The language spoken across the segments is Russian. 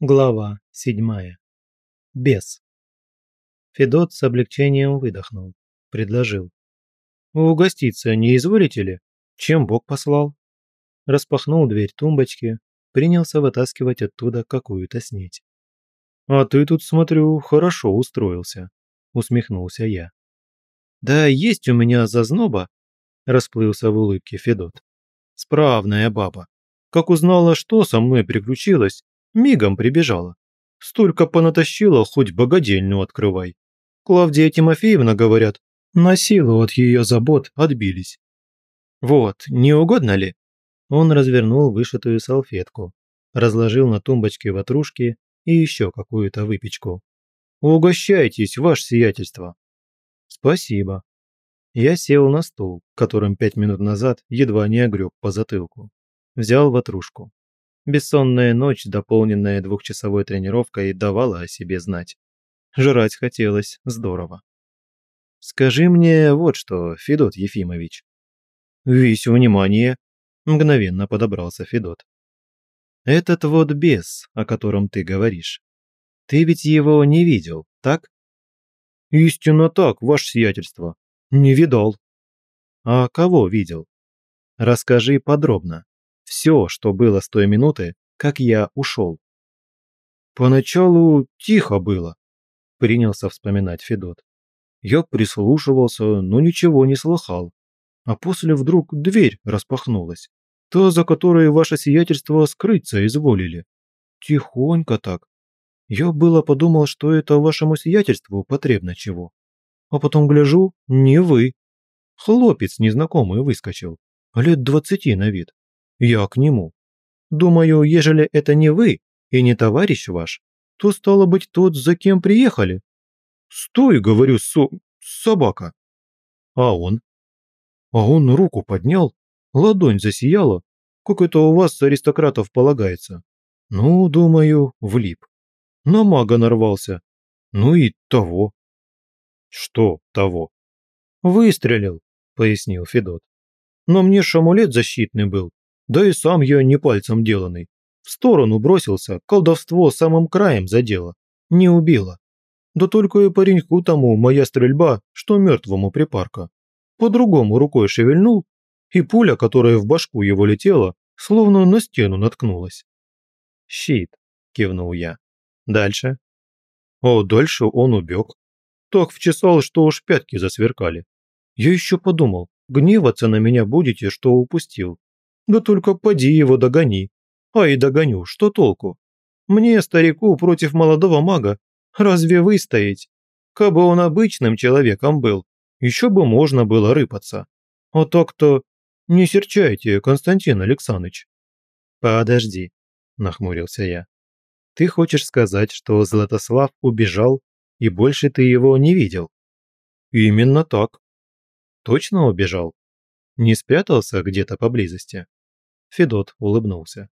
Глава седьмая. Бес. Федот с облегчением выдохнул. Предложил. «Угоститься не изволите ли? Чем Бог послал?» Распахнул дверь тумбочки, принялся вытаскивать оттуда какую-то снеть. «А ты тут, смотрю, хорошо устроился», – усмехнулся я. «Да есть у меня зазноба», – расплылся в улыбке Федот. «Справная баба. Как узнала, что со мной приключилось, Мигом прибежала. Столько понатащила, хоть богадельню открывай. Клавдия Тимофеевна, говорят, на силу от ее забот отбились. Вот, не угодно ли? Он развернул вышитую салфетку, разложил на тумбочке ватрушки и еще какую-то выпечку. «Угощайтесь, ваше сиятельство!» «Спасибо». Я сел на стул, которым пять минут назад едва не огреб по затылку. Взял ватрушку. Бессонная ночь, дополненная двухчасовой тренировкой, давала о себе знать. Жрать хотелось здорово. «Скажи мне вот что, Федот Ефимович». «Весь внимание», – мгновенно подобрался Федот. «Этот вот бес, о котором ты говоришь, ты ведь его не видел, так?» «Истинно так, ваше сиятельство. Не видал». «А кого видел? Расскажи подробно все, что было с той минуты, как я ушел. «Поначалу тихо было», – принялся вспоминать Федот. Я прислушивался, но ничего не слыхал. А после вдруг дверь распахнулась. Та, за которой ваше сиятельство скрыться изволили. Тихонько так. Я было подумал, что это вашему сиятельству потребно чего. А потом гляжу, не вы. Хлопец незнакомый выскочил, лет двадцати на вид. Я к нему. Думаю, ежели это не вы и не товарищ ваш, то стало быть тот, за кем приехали. Стой, говорю, со... собака. А он? А он руку поднял, ладонь засияла, как это у вас, аристократов, полагается. Ну, думаю, влип. На мага нарвался. Ну и того. Что того? Выстрелил, пояснил Федот. Но мне ж амулет защитный был, да и сам я не пальцем деланный. В сторону бросился, колдовство самым краем задело. Не убило. Да только и пареньку тому моя стрельба, что мертвому припарка. По-другому рукой шевельнул, и пуля, которая в башку его летела, словно на стену наткнулась. «Щит», – кивнул я. «Дальше?» О, дальше он убег. Так вчесал, что уж пятки засверкали. Я еще подумал, гневаться на меня будете, что упустил. Да только поди его догони. А и догоню, что толку? Мне, старику, против молодого мага, разве выстоять? Кабы он обычным человеком был, еще бы можно было рыпаться. А так-то не серчайте, Константин Александрович. Подожди, нахмурился я. Ты хочешь сказать, что Златослав убежал, и больше ты его не видел? Именно так. Точно убежал? Не спрятался где-то поблизости? Федот улыбнулся.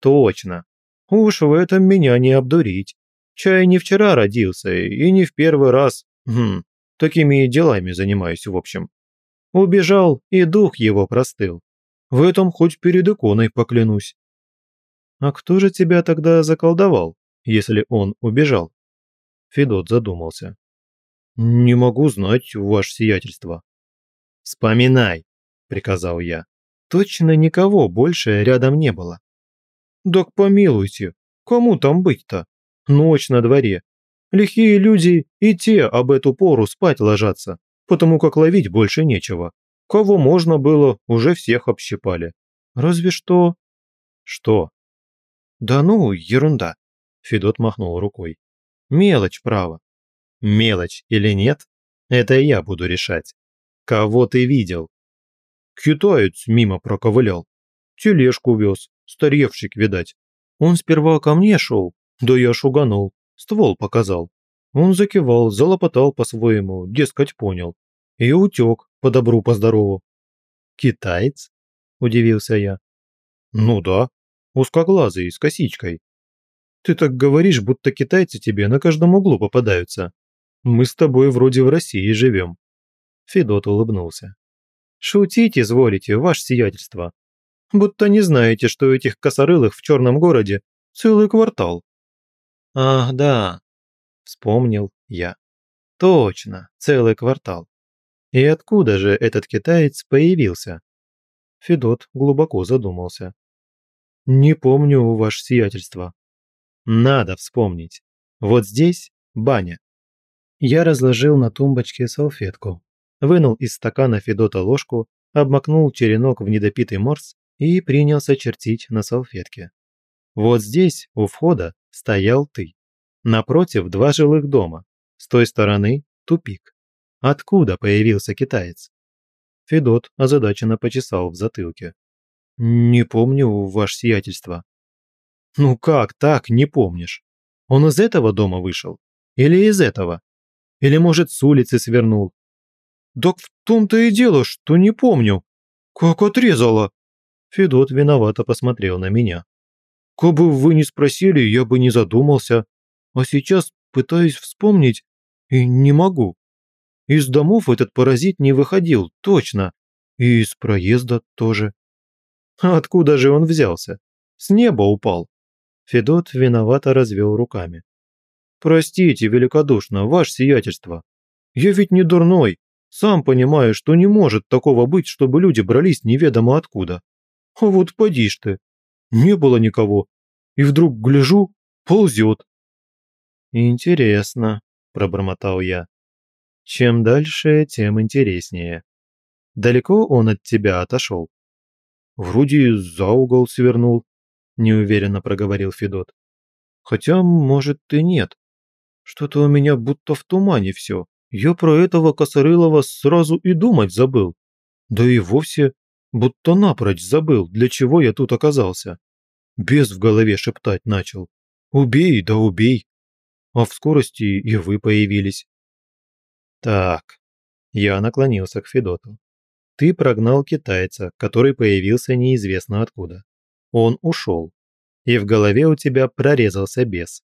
«Точно. Уж в этом меня не обдурить. Чай не вчера родился и не в первый раз. Хм, такими делами занимаюсь в общем. Убежал, и дух его простыл. В этом хоть перед иконой поклянусь». «А кто же тебя тогда заколдовал, если он убежал?» Федот задумался. «Не могу знать, ваше сиятельство». «Вспоминай», – приказал я точно никого больше рядом не было. «Так помилуйте, кому там быть-то? Ночь на дворе. Лихие люди и те об эту пору спать ложатся, потому как ловить больше нечего. Кого можно было, уже всех общипали. Разве что...» «Что?» «Да ну, ерунда», – Федот махнул рукой. «Мелочь, право». «Мелочь или нет, это я буду решать. Кого ты видел?» Китаец мимо проковылял. Тележку вез, старевщик, видать. Он сперва ко мне шел, да я шуганул, ствол показал. Он закивал, залопотал по-своему, дескать, понял. И утек, по добру, по здорову. «Китаец?» – удивился я. «Ну да, узкоглазый, с косичкой. Ты так говоришь, будто китайцы тебе на каждом углу попадаются. Мы с тобой вроде в России живем». Федот улыбнулся. Шутить изволите, ваше сиятельство. Будто не знаете, что этих косорылых в черном городе целый квартал. Ах, да, вспомнил я. Точно, целый квартал. И откуда же этот китаец появился? Федот глубоко задумался. Не помню, ваше сиятельство. Надо вспомнить. Вот здесь баня. Я разложил на тумбочке салфетку, вынул из стакана Федота ложку, обмакнул черенок в недопитый морс и принялся чертить на салфетке. Вот здесь, у входа, стоял ты. Напротив два жилых дома. С той стороны тупик. Откуда появился китаец? Федот озадаченно почесал в затылке. «Не помню, ваше сиятельство». «Ну как так, не помнишь? Он из этого дома вышел? Или из этого? Или, может, с улицы свернул?» «Так в том-то и дело, что не помню. Как отрезало!» Федот виновато посмотрел на меня. «Кабы вы не спросили, я бы не задумался. А сейчас пытаюсь вспомнить и не могу. Из домов этот паразит не выходил, точно. И из проезда тоже. А откуда же он взялся? С неба упал. Федот виновато развел руками. «Простите великодушно, ваше сиятельство. Я ведь не дурной. Сам понимаю, что не может такого быть, чтобы люди брались неведомо откуда. А вот поди ж ты. Не было никого. И вдруг гляжу, ползет. «Интересно», – пробормотал я. «Чем дальше, тем интереснее. Далеко он от тебя отошел?» «Вроде за угол свернул», – неуверенно проговорил Федот. «Хотя, может, и нет. Что-то у меня будто в тумане все. Я про этого Косорылова сразу и думать забыл. Да и вовсе будто напрочь забыл, для чего я тут оказался. Без в голове шептать начал. Убей, да убей а в скорости и вы появились. Так, я наклонился к Федоту. Ты прогнал китайца, который появился неизвестно откуда. Он ушел. И в голове у тебя прорезался бес,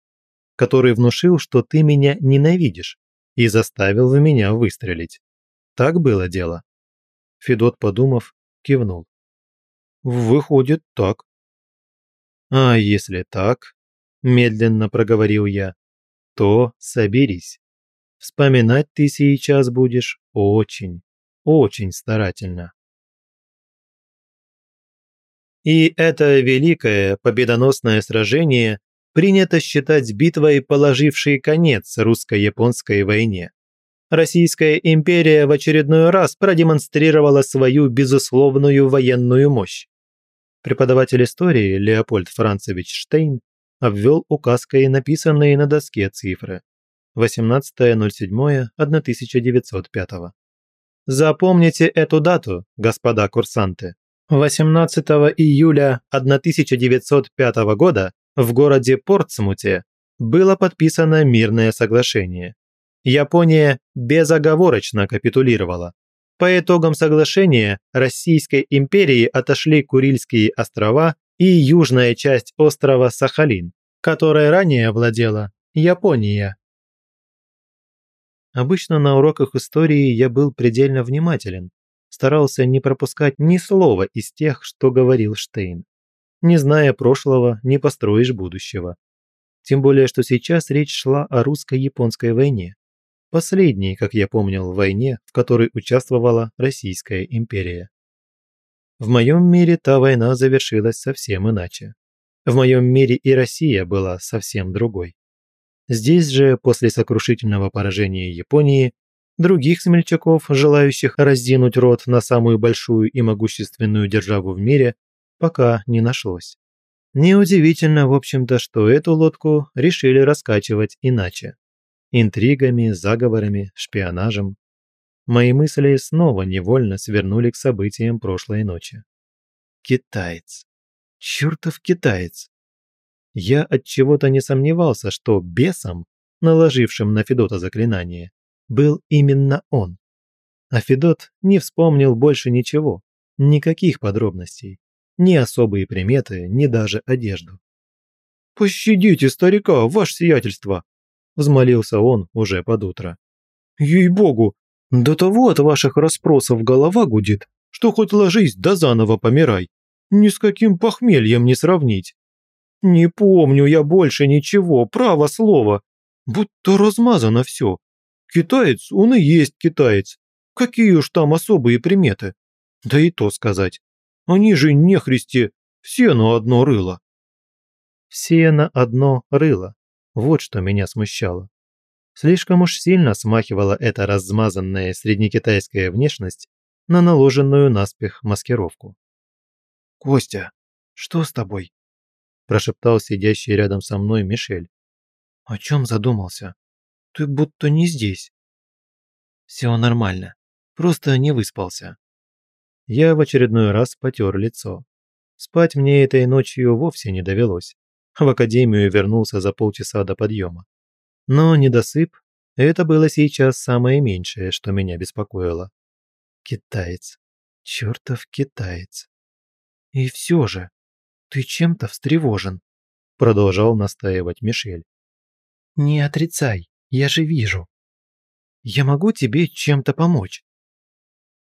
который внушил, что ты меня ненавидишь, и заставил в меня выстрелить. Так было дело. Федот, подумав, кивнул. Выходит, так. А если так, медленно проговорил я, то соберись. Вспоминать ты сейчас будешь очень, очень старательно. И это великое победоносное сражение принято считать битвой, положившей конец русско-японской войне. Российская империя в очередной раз продемонстрировала свою безусловную военную мощь. Преподаватель истории Леопольд Францевич Штейн обвел указкой написанные на доске цифры. 18.07.1905. Запомните эту дату, господа курсанты. 18 июля 1905 года в городе Портсмуте было подписано мирное соглашение. Япония безоговорочно капитулировала. По итогам соглашения Российской империи отошли Курильские острова и южная часть острова Сахалин, которой ранее владела Япония. Обычно на уроках истории я был предельно внимателен, старался не пропускать ни слова из тех, что говорил Штейн. Не зная прошлого, не построишь будущего. Тем более, что сейчас речь шла о русско-японской войне. Последней, как я помнил, войне, в которой участвовала Российская империя. В моем мире та война завершилась совсем иначе. В моем мире и Россия была совсем другой. Здесь же, после сокрушительного поражения Японии, других смельчаков, желающих раздинуть рот на самую большую и могущественную державу в мире, пока не нашлось. Неудивительно, в общем-то, что эту лодку решили раскачивать иначе. Интригами, заговорами, шпионажем мои мысли снова невольно свернули к событиям прошлой ночи. Китаец. Чертов китаец. Я от чего-то не сомневался, что бесом, наложившим на Федота заклинание, был именно он. А Федот не вспомнил больше ничего, никаких подробностей, ни особые приметы, ни даже одежду. «Пощадите старика, ваше сиятельство!» – взмолился он уже под утро. «Ей-богу, до того от ваших расспросов голова гудит, что хоть ложись да заново помирай. Ни с каким похмельем не сравнить. Не помню я больше ничего, право слово. Будто размазано все. Китаец, он и есть китаец. Какие уж там особые приметы. Да и то сказать. Они же не христи, все на одно рыло. Все на одно рыло. Вот что меня смущало. Слишком уж сильно смахивала эта размазанная среднекитайская внешность на наложенную наспех маскировку. «Костя, что с тобой?» – прошептал сидящий рядом со мной Мишель. «О чем задумался? Ты будто не здесь». «Все нормально, просто не выспался». Я в очередной раз потер лицо. Спать мне этой ночью вовсе не довелось. В академию вернулся за полчаса до подъема. Но недосып – это было сейчас самое меньшее, что меня беспокоило. Китаец. Чертов китаец. И все же, ты чем-то встревожен, продолжал настаивать Мишель. Не отрицай, я же вижу. Я могу тебе чем-то помочь.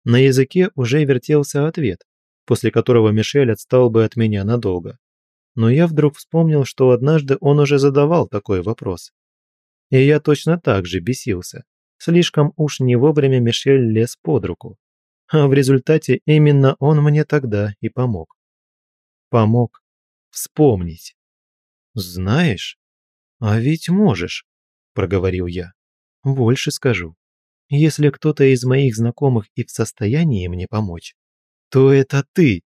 На языке уже вертелся ответ, после которого Мишель отстал бы от меня надолго. Но я вдруг вспомнил, что однажды он уже задавал такой вопрос. И я точно так же бесился. Слишком уж не вовремя Мишель лез под руку. А в результате именно он мне тогда и помог. Помог вспомнить. «Знаешь, а ведь можешь», – проговорил я. «Больше скажу. Если кто-то из моих знакомых и в состоянии мне помочь, то это ты».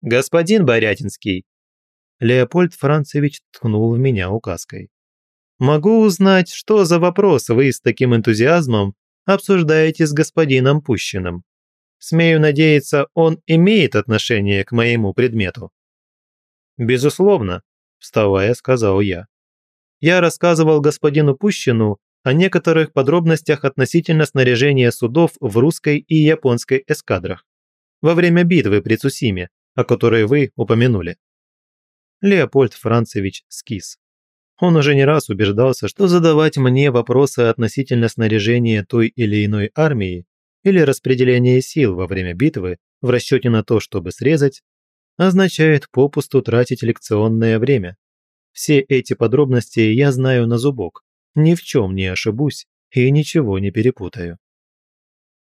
«Господин Борятинский!» Леопольд Францевич ткнул в меня указкой. Могу узнать, что за вопрос вы с таким энтузиазмом обсуждаете с господином Пущиным. Смею надеяться, он имеет отношение к моему предмету». «Безусловно», – вставая, сказал я. «Я рассказывал господину Пущину о некоторых подробностях относительно снаряжения судов в русской и японской эскадрах во время битвы при Цусиме, о которой вы упомянули». Леопольд Францевич скис. Он уже не раз убеждался, что задавать мне вопросы относительно снаряжения той или иной армии или распределения сил во время битвы в расчете на то, чтобы срезать, означает попусту тратить лекционное время. Все эти подробности я знаю на зубок, ни в чем не ошибусь и ничего не перепутаю.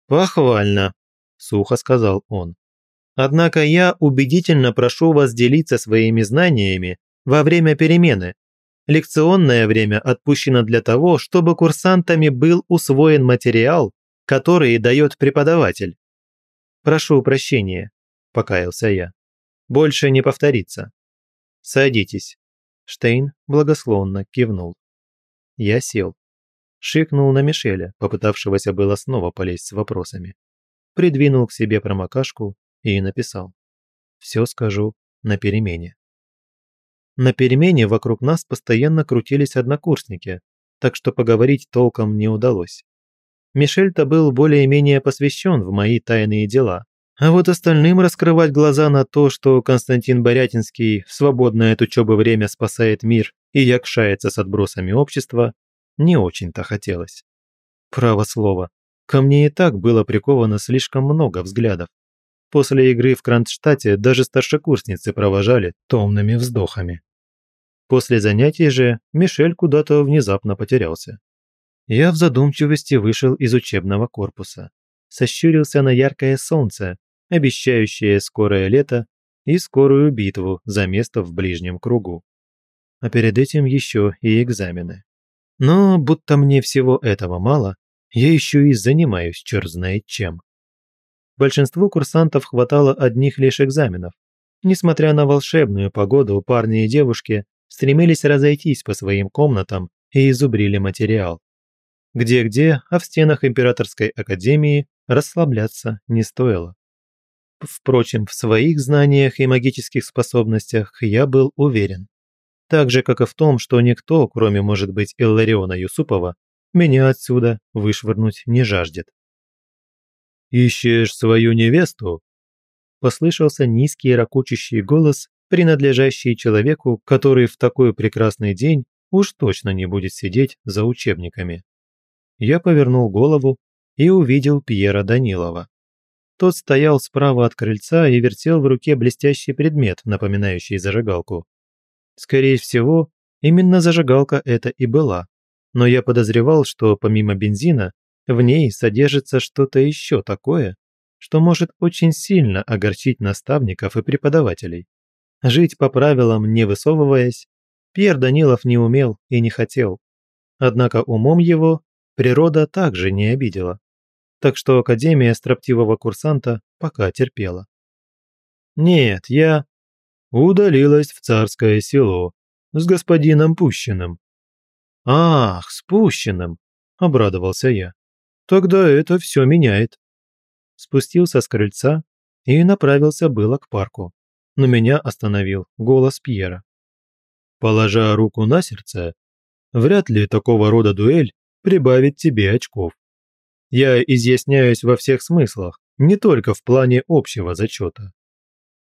«Похвально», – сухо сказал он. «Однако я убедительно прошу вас делиться своими знаниями во время перемены, лекционное время отпущено для того, чтобы курсантами был усвоен материал, который дает преподаватель. «Прошу прощения», – покаялся я. «Больше не повторится». «Садитесь». Штейн благословно кивнул. Я сел. Шикнул на Мишеля, попытавшегося было снова полезть с вопросами. Придвинул к себе промокашку и написал. «Все скажу на перемене». На перемене вокруг нас постоянно крутились однокурсники, так что поговорить толком не удалось. Мишель-то был более-менее посвящен в мои тайные дела, а вот остальным раскрывать глаза на то, что Константин Борятинский в свободное от учебы время спасает мир и якшается с отбросами общества, не очень-то хотелось. Право слово, ко мне и так было приковано слишком много взглядов. После игры в Кронштадте даже старшекурсницы провожали томными вздохами. После занятий же Мишель куда-то внезапно потерялся. Я в задумчивости вышел из учебного корпуса. Сощурился на яркое солнце, обещающее скорое лето и скорую битву за место в ближнем кругу. А перед этим еще и экзамены. Но будто мне всего этого мало, я еще и занимаюсь черт знает чем. Большинству курсантов хватало одних лишь экзаменов. Несмотря на волшебную погоду, парни и девушки стремились разойтись по своим комнатам и изубрили материал. Где-где, а в стенах Императорской Академии расслабляться не стоило. Впрочем, в своих знаниях и магических способностях я был уверен. Так же, как и в том, что никто, кроме, может быть, Иллариона Юсупова, меня отсюда вышвырнуть не жаждет. «Ищешь свою невесту?» Послышался низкий ракучащий голос принадлежащие человеку, который в такой прекрасный день уж точно не будет сидеть за учебниками. Я повернул голову и увидел Пьера Данилова. Тот стоял справа от крыльца и вертел в руке блестящий предмет, напоминающий зажигалку. Скорее всего, именно зажигалка это и была. Но я подозревал, что помимо бензина, в ней содержится что-то еще такое, что может очень сильно огорчить наставников и преподавателей. Жить по правилам, не высовываясь, Пьер Данилов не умел и не хотел. Однако умом его природа также не обидела. Так что Академия строптивого курсанта пока терпела. Нет, я удалилась в царское село с господином Пущиным. «Ах, с Пущиным!» – обрадовался я. «Тогда это все меняет». Спустился с крыльца и направился было к парку, но меня остановил голос Пьера. Положа руку на сердце, вряд ли такого рода дуэль прибавит тебе очков. Я изъясняюсь во всех смыслах, не только в плане общего зачета.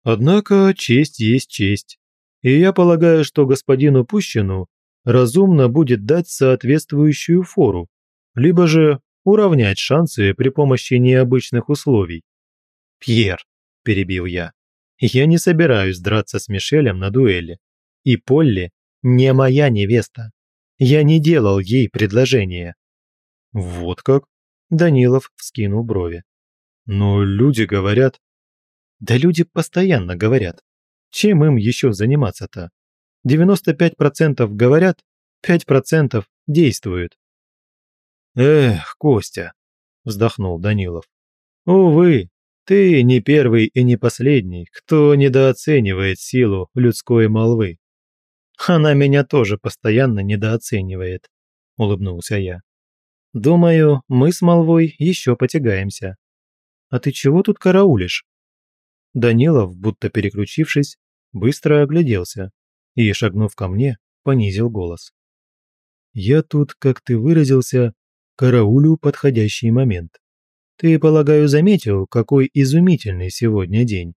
Однако честь есть честь, и я полагаю, что господину Пущину разумно будет дать соответствующую фору, либо же уравнять шансы при помощи необычных условий. «Пьер», – перебил я, – «я не собираюсь драться с Мишелем на дуэли. И Полли не моя невеста. Я не делал ей предложение». «Вот как?» – Данилов вскинул брови. «Но люди говорят...» «Да люди постоянно говорят. Чем им еще заниматься-то? 95% говорят, 5% действуют. «Эх, Костя», – вздохнул Данилов. «Увы, ты не первый и не последний, кто недооценивает силу людской молвы». «Она меня тоже постоянно недооценивает», – улыбнулся я. «Думаю, мы с молвой еще потягаемся. А ты чего тут караулишь?» Данилов, будто переключившись, быстро огляделся и, шагнув ко мне, понизил голос. «Я тут, как ты выразился, караулю подходящий момент. Ты, полагаю, заметил, какой изумительный сегодня день,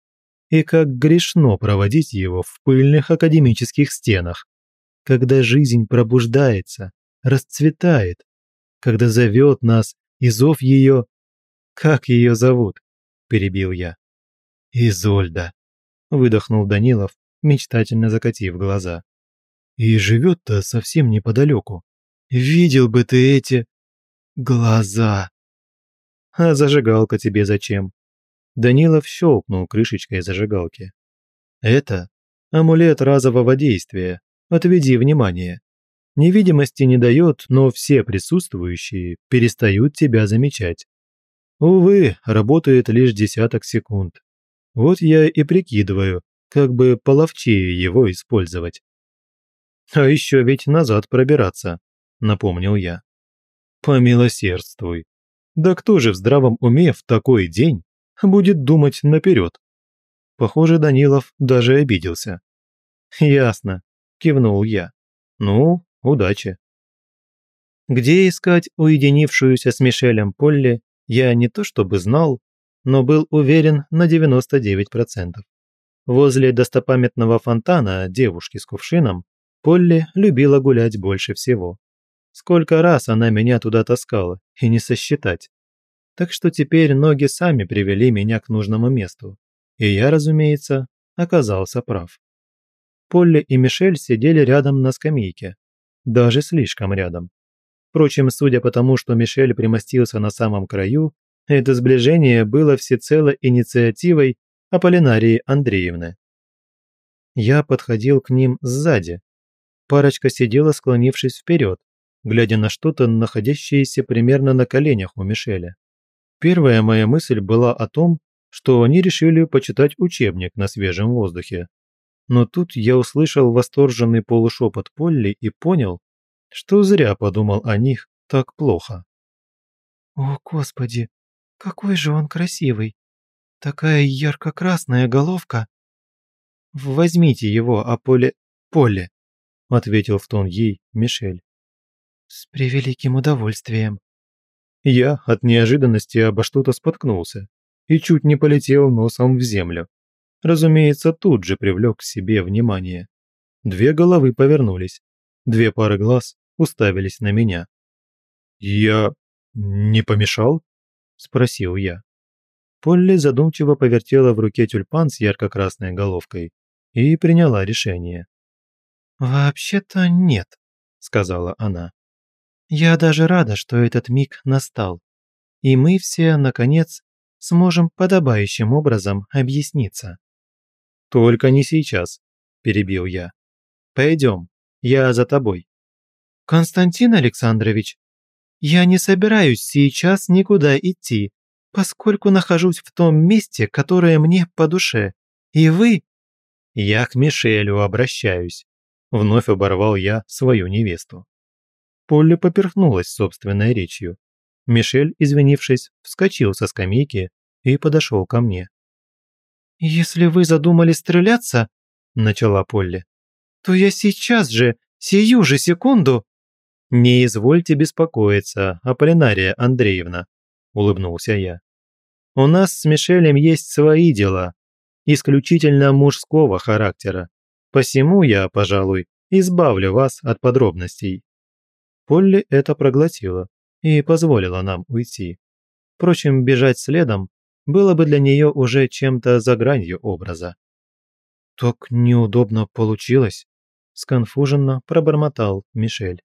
и как грешно проводить его в пыльных академических стенах, когда жизнь пробуждается, расцветает, когда зовет нас, и зов ее... Как ее зовут? Перебил я. Изольда. Выдохнул Данилов, мечтательно закатив глаза. И живет-то совсем неподалеку. Видел бы ты эти... глаза. А зажигалка тебе зачем? Данилов щелкнул крышечкой зажигалки. Это амулет разового действия. Отведи внимание. Невидимости не дает, но все присутствующие перестают тебя замечать. Увы, работает лишь десяток секунд. Вот я и прикидываю, как бы половчее его использовать. «А еще ведь назад пробираться», – напомнил я. «Помилосердствуй. Да кто же в здравом уме в такой день будет думать наперед?» Похоже, Данилов даже обиделся. «Ясно», – кивнул я. «Ну, удачи». Где искать уединившуюся с Мишелем Полли, я не то чтобы знал, но был уверен на 99%. Возле достопамятного фонтана девушки с кувшином Полли любила гулять больше всего. Сколько раз она меня туда таскала, и не сосчитать. Так что теперь ноги сами привели меня к нужному месту. И я, разумеется, оказался прав. Полли и Мишель сидели рядом на скамейке. Даже слишком рядом. Впрочем, судя по тому, что Мишель примостился на самом краю, это сближение было всецело инициативой Аполлинарии Андреевны. Я подходил к ним сзади. Парочка сидела, склонившись вперед, глядя на что-то, находящееся примерно на коленях у Мишеля. Первая моя мысль была о том, что они решили почитать учебник на свежем воздухе. Но тут я услышал восторженный полушепот Полли и понял, что зря подумал о них так плохо. «О, Господи, какой же он красивый! Такая ярко-красная головка!» «Возьмите его, а поле... поле!» – ответил в тон ей Мишель. «С превеликим удовольствием». Я от неожиданности обо что-то споткнулся и чуть не полетел носом в землю. Разумеется, тут же привлек к себе внимание. Две головы повернулись, две пары глаз уставились на меня. «Я не помешал?» – спросил я. Полли задумчиво повертела в руке тюльпан с ярко-красной головкой и приняла решение. «Вообще-то нет», – сказала она. «Я даже рада, что этот миг настал, и мы все, наконец, сможем подобающим образом объясниться». «Только не сейчас», – перебил я. «Пойдем, я за тобой». «Константин Александрович, я не собираюсь сейчас никуда идти, поскольку нахожусь в том месте, которое мне по душе, и вы...» «Я к Мишелю обращаюсь», – вновь оборвал я свою невесту. Полли поперхнулась собственной речью. Мишель, извинившись, вскочил со скамейки и подошел ко мне. «Если вы задумали стреляться», – начала Полли, – «то я сейчас же, сию же секунду...» «Не извольте беспокоиться, Аполлинария Андреевна», – улыбнулся я. «У нас с Мишелем есть свои дела, исключительно мужского характера. Посему я, пожалуй, избавлю вас от подробностей». Полли это проглотила и позволила нам уйти. Впрочем, бежать следом было бы для нее уже чем-то за гранью образа. «Так неудобно получилось», – сконфуженно пробормотал Мишель.